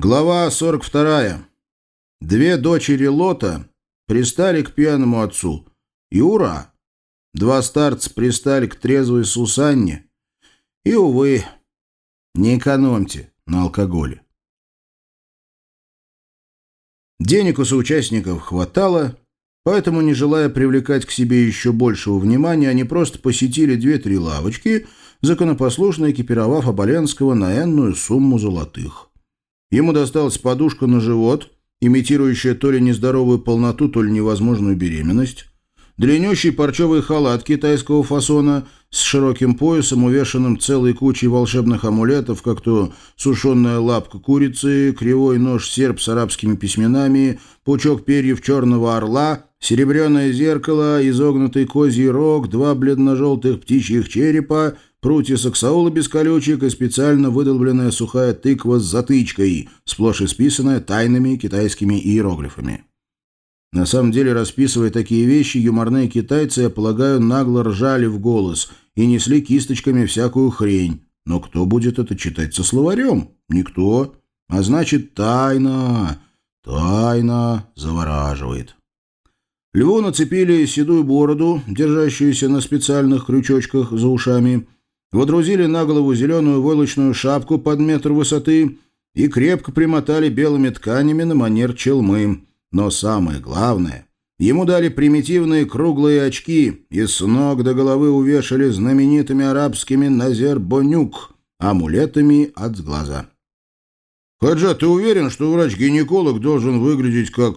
Глава 42. Две дочери Лота пристали к пьяному отцу. И ура! Два старца пристали к трезвой Сусанне. И, увы, не экономьте на алкоголе. Денег у соучастников хватало, поэтому, не желая привлекать к себе еще большего внимания, они просто посетили две-три лавочки, законопослушно экипировав Оболенского на энную сумму золотых. Ему досталась подушка на живот, имитирующая то ли нездоровую полноту, то ли невозможную беременность, длиннющий парчевый халат китайского фасона с широким поясом, увешанным целой кучей волшебных амулетов, как то сушеная лапка курицы, кривой нож-серп с арабскими письменами, пучок перьев черного орла, серебряное зеркало, изогнутый козий рог, два бледно-желтых птичьих черепа, прутья саксаула без колючек и специально выдолбленная сухая тыква с затычкой, сплошь исписанная тайными китайскими иероглифами. На самом деле, расписывая такие вещи, юморные китайцы, я полагаю, нагло ржали в голос и несли кисточками всякую хрень. Но кто будет это читать со словарем? Никто. А значит, тайна, тайна завораживает. Льву нацепили седую бороду, держащуюся на специальных крючочках за ушами, водрузили на голову зеленую войлочную шапку под метр высоты и крепко примотали белыми тканями на манер челмы. Но самое главное, ему дали примитивные круглые очки и с ног до головы увешали знаменитыми арабскими назер-бонюк, амулетами от глаза. «Хаджа, ты уверен, что врач-гинеколог должен выглядеть как...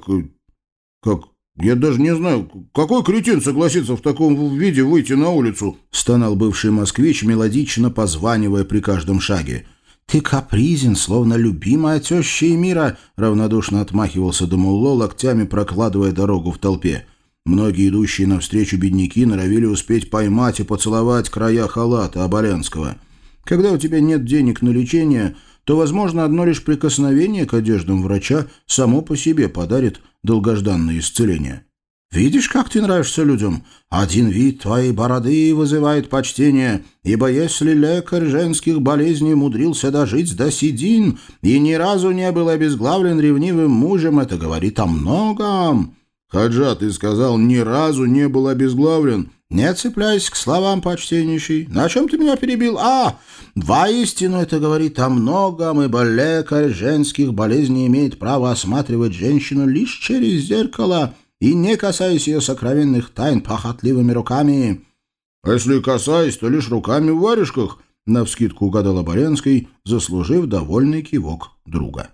как... Я даже не знаю, какой кретин согласится в таком виде выйти на улицу?» — стонал бывший москвич, мелодично позванивая при каждом шаге. «Ты капризен, словно любимая теща Эмира», — равнодушно отмахивался Дамулло, локтями прокладывая дорогу в толпе. Многие идущие навстречу бедняки норовили успеть поймать и поцеловать края халата Оболянского. Когда у тебя нет денег на лечение, то, возможно, одно лишь прикосновение к одеждам врача само по себе подарит долгожданное исцеление. Видишь, как ты нравишься людям? Один вид твоей бороды вызывает почтение, ибо если лекарь женских болезней мудрился дожить до седин и ни разу не был обезглавлен ревнивым мужем, это говорит о многом. Хаджа, ты сказал, ни разу не был обезглавлен. Не цепляйся к словам, почтеннейший. На чем ты меня перебил? А, воистину это говорит о многом, ибо лекарь женских болезней имеет право осматривать женщину лишь через зеркало — и не касаясь ее сокровенных тайн похотливыми руками. А если касаясь, то лишь руками в варежках, — навскидку угадал Оборенский, заслужив довольный кивок друга.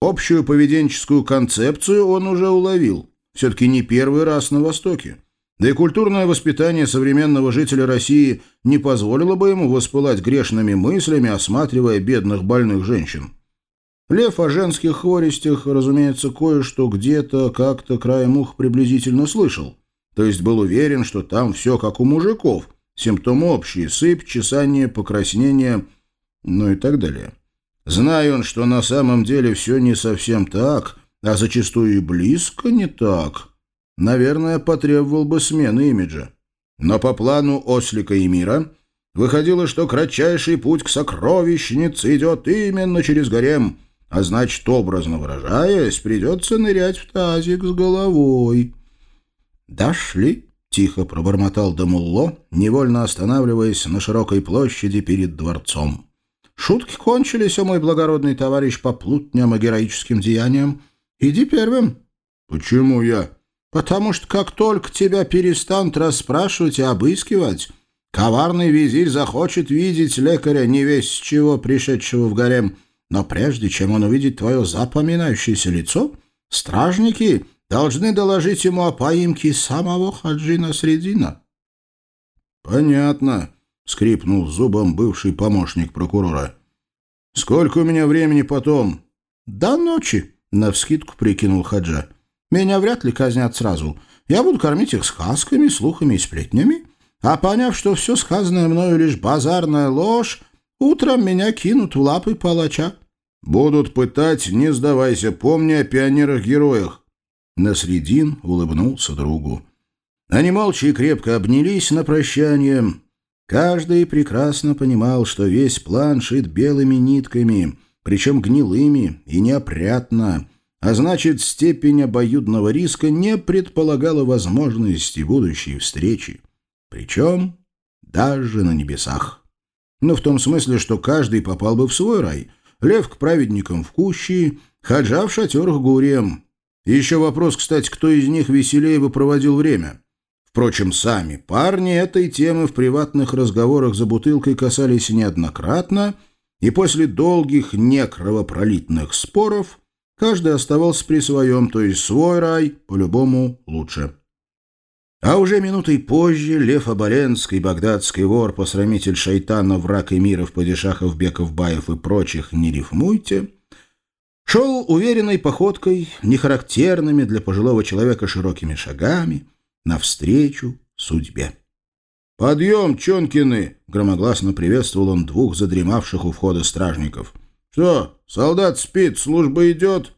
Общую поведенческую концепцию он уже уловил. Все-таки не первый раз на Востоке. Да и культурное воспитание современного жителя России не позволило бы ему воспылать грешными мыслями, осматривая бедных больных женщин. Лев о женских хворостях, разумеется, кое-что где-то как-то краем ух приблизительно слышал. То есть был уверен, что там все как у мужиков. Симптомы общие – сыпь, чесание, покраснение, ну и так далее. Зная он, что на самом деле все не совсем так, а зачастую и близко не так, наверное, потребовал бы смены имиджа. Но по плану Ослика и Мира выходило, что кратчайший путь к сокровищнице идет именно через гарем – а значит, образно выражаясь, придется нырять в тазик с головой. «Дошли», — тихо пробормотал Дамулло, невольно останавливаясь на широкой площади перед дворцом. «Шутки кончились, о мой благородный товарищ, по плутням и героическим деяниям. Иди первым». «Почему я?» «Потому что как только тебя перестанут расспрашивать и обыскивать...» Коварный визирь захочет видеть лекаря, не весь чего пришедшего в гарем, но прежде чем он увидит твое запоминающееся лицо, стражники должны доложить ему о поимке самого Хаджина Средина». «Понятно», — скрипнул зубом бывший помощник прокурора. «Сколько у меня времени потом?» «До ночи», — навскидку прикинул Хаджа. «Меня вряд ли казнят сразу. Я буду кормить их сказками, слухами и сплетнями, а поняв, что все сказанное мною лишь базарная ложь, Утром меня кинут в лапы палача. Будут пытать, не сдавайся, помни о пионерах-героях. Насредин улыбнулся другу. Они молча и крепко обнялись на прощание. Каждый прекрасно понимал, что весь план шит белыми нитками, причем гнилыми и неопрятно, а значит, степень обоюдного риска не предполагала возможности будущей встречи, причем даже на небесах. Но в том смысле, что каждый попал бы в свой рай, лев к праведникам в кущи, хаджа в шатер к гуриям. Еще вопрос, кстати, кто из них веселее бы проводил время. Впрочем, сами парни этой темы в приватных разговорах за бутылкой касались неоднократно, и после долгих некровопролитных споров каждый оставался при своем, то есть свой рай по-любому лучше. А уже минутой позже Лев Оболенский, багдадский вор, посрамитель шайтана, враг эмиров, падишахов, беков, баев и прочих, не рифмуйте, шел уверенной походкой, нехарактерными для пожилого человека широкими шагами, навстречу судьбе. «Подъем, Чонкины!» — громогласно приветствовал он двух задремавших у входа стражников. «Что, солдат спит, служба идет?»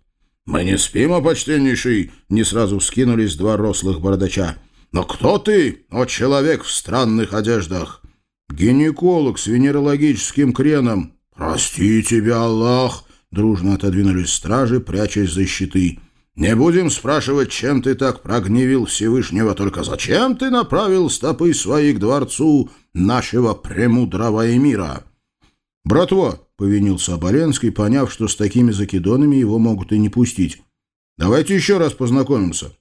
«Мы не спим, а почтеннейший!» — не сразу вскинулись два рослых бородача. «Но кто ты, о человек в странных одеждах?» «Гинеколог с венерологическим креном». «Прости тебя, Аллах!» — дружно отодвинулись стражи, прячась за щиты. Не будем спрашивать, чем ты так прогневил Всевышнего, только зачем ты направил стопы свои к дворцу нашего премудрого эмира?» «Братва», — повинился Оболенский, поняв, что с такими закидонами его могут и не пустить. «Давайте еще раз познакомимся.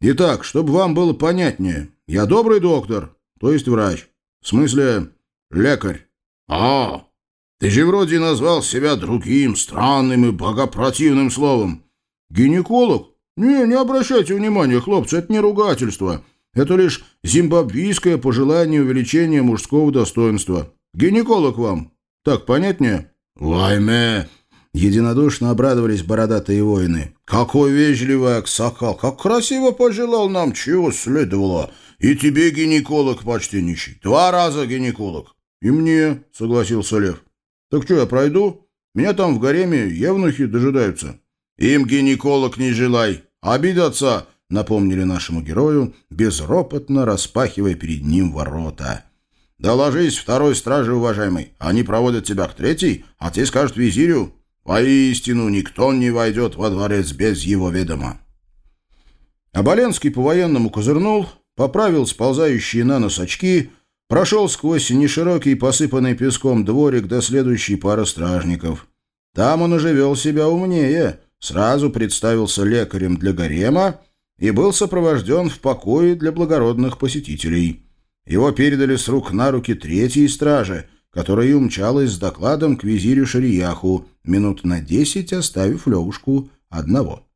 Итак, чтобы вам было понятнее, я добрый доктор, то есть врач. В смысле, лекарь». «А, ты же вроде назвал себя другим, странным и богопротивным словом. «Гинеколог? Не, не обращайте внимания, хлопцы, это не ругательство. Это лишь зимбабвийское пожелание увеличения мужского достоинства. Гинеколог вам. Так понятнее?» «Вайме!» Единодушно обрадовались бородатые воины. «Какой вежливый Аксакал! Как красиво пожелал нам, чего следовало! И тебе, гинеколог, почтеннейший! Два раза гинеколог!» «И мне», — согласился Лев. «Так что, я пройду? Меня там в гареме евнухи дожидаются». «Им гинеколог не желай, обидятся», — напомнили нашему герою, безропотно распахивая перед ним ворота. «Доложись второй страже, уважаемый. Они проводят тебя к третьей, а те скажут визирю. Воистину, никто не войдет во дворец без его ведома». Оболенский по-военному козырнул, поправил сползающие на нос очки, прошел сквозь неширокий посыпанный песком дворик до следующей пары стражников. Там он уже вел себя умнее — сразу представился лекарем для гарема и был сопровожден в покое для благородных посетителей. Его передали с рук на руки третьей страже, которая умчалась с докладом к визирю Шарияху, минут на десять оставив Левушку одного.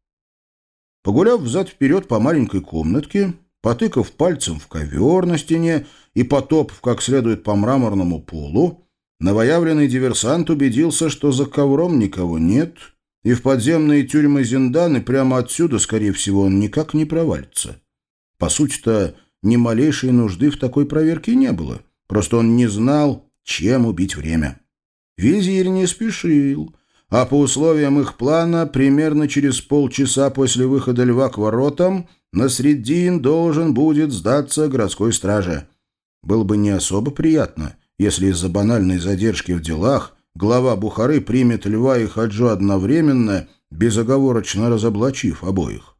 Погуляв взад-вперед по маленькой комнатке, потыкав пальцем в ковер на стене и потопав как следует по мраморному полу, новоявленный диверсант убедился, что за ковром никого нет — и в подземные тюрьмы Зинданы прямо отсюда, скорее всего, он никак не провалится. По сути-то, ни малейшей нужды в такой проверке не было. Просто он не знал, чем убить время. Визирь не спешил, а по условиям их плана, примерно через полчаса после выхода льва к воротам, Насреддин должен будет сдаться городской страже. Было бы не особо приятно, если из-за банальной задержки в делах глава Бухары примет Льва и Хаджу одновременно, безоговорочно разоблачив обоих.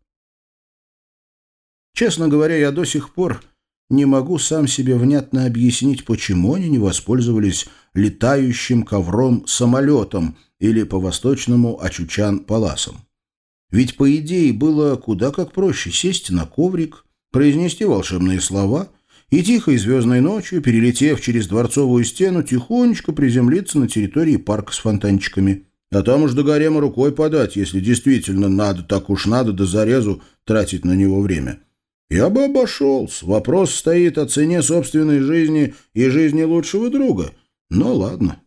Честно говоря, я до сих пор не могу сам себе внятно объяснить, почему они не воспользовались летающим ковром-самолетом или по-восточному Ачучан-паласом. Ведь, по идее, было куда как проще сесть на коврик, произнести волшебные слова — и тихой звездной ночью, перелетев через дворцовую стену, тихонечко приземлиться на территории парка с фонтанчиками. А там уж до гарема рукой подать, если действительно надо, так уж надо до зарезу тратить на него время. Я бы обошелся. Вопрос стоит о цене собственной жизни и жизни лучшего друга. Но ладно.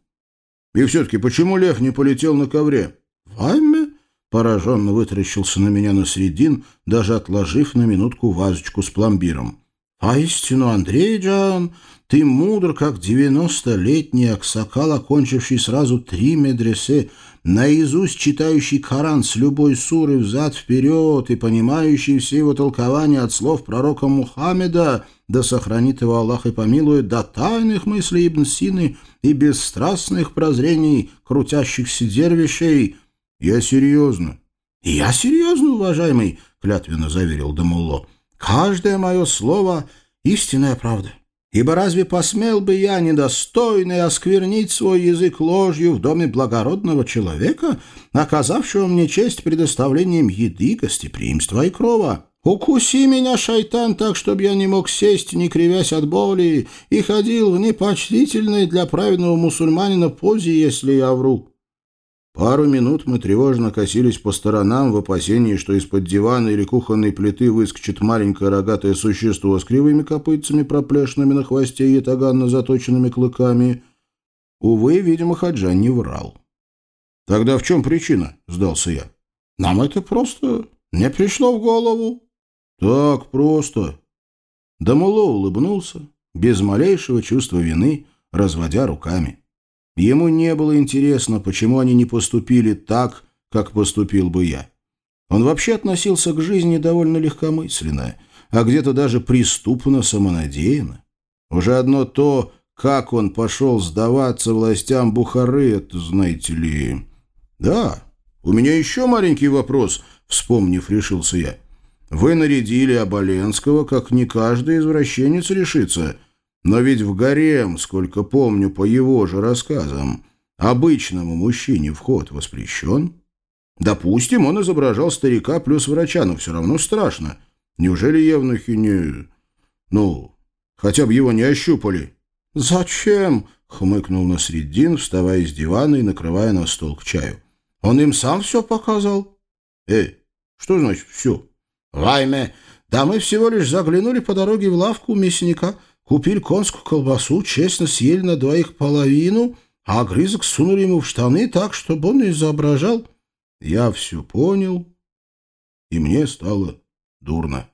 И все-таки почему лев не полетел на ковре? Вайме? Пораженно вытаращился на меня на средин, даже отложив на минутку вазочку с пломбиром. А истину, Андрей Джан, ты мудр, как девяностолетний аксакал, окончивший сразу три медресе, наизусть читающий Коран с любой суры взад-вперед и понимающий все его толкования от слов пророка Мухаммеда, да сохранит его Аллах и помилует, до тайных мыслей Ибн Сины и бесстрастных прозрений крутящихся дервишей. Я серьезно. Я серьезно, уважаемый, клятвенно заверил Дамулло. Каждое мое слово — истинная правда. Ибо разве посмел бы я, недостойный, осквернить свой язык ложью в доме благородного человека, оказавшего мне честь предоставлением еды, гостеприимства и крова? Укуси меня, шайтан, так, чтобы я не мог сесть, не кривясь от боли, и ходил в непочтительной для праведного мусульманина позе, если я вру». Пару минут мы тревожно косились по сторонам в опасении, что из-под дивана или кухонной плиты выскочит маленькое рогатое существо с кривыми копытцами, проплешными на хвосте и таганно заточенными клыками. Увы, видимо, Хаджан не врал. «Тогда в чем причина?» — сдался я. «Нам это просто не пришло в голову». «Так просто». Дамуло улыбнулся, без малейшего чувства вины, разводя руками. Ему не было интересно, почему они не поступили так, как поступил бы я. Он вообще относился к жизни довольно легкомысленно, а где-то даже преступно самонадеянно. Уже одно то, как он пошел сдаваться властям Бухары, это, знаете ли... «Да, у меня еще маленький вопрос», — вспомнив, решился я. Вы нарядили Оболенского, как не каждый извращенец решится. Но ведь в гарем, сколько помню по его же рассказам, обычному мужчине вход воспрещен. Допустим, он изображал старика плюс врача, но все равно страшно. Неужели евнухи не... Ну, хотя бы его не ощупали? «Зачем?» — хмыкнул Насреддин, вставая с дивана и накрывая на стол к чаю. «Он им сам все показал». «Эй, что значит «все»?» Вайме, да мы всего лишь заглянули по дороге в лавку мясника, купили конскую колбасу, честно съели на двоих половину, а огрызок сунули ему в штаны так, чтобы он изображал. Я все понял, и мне стало дурно.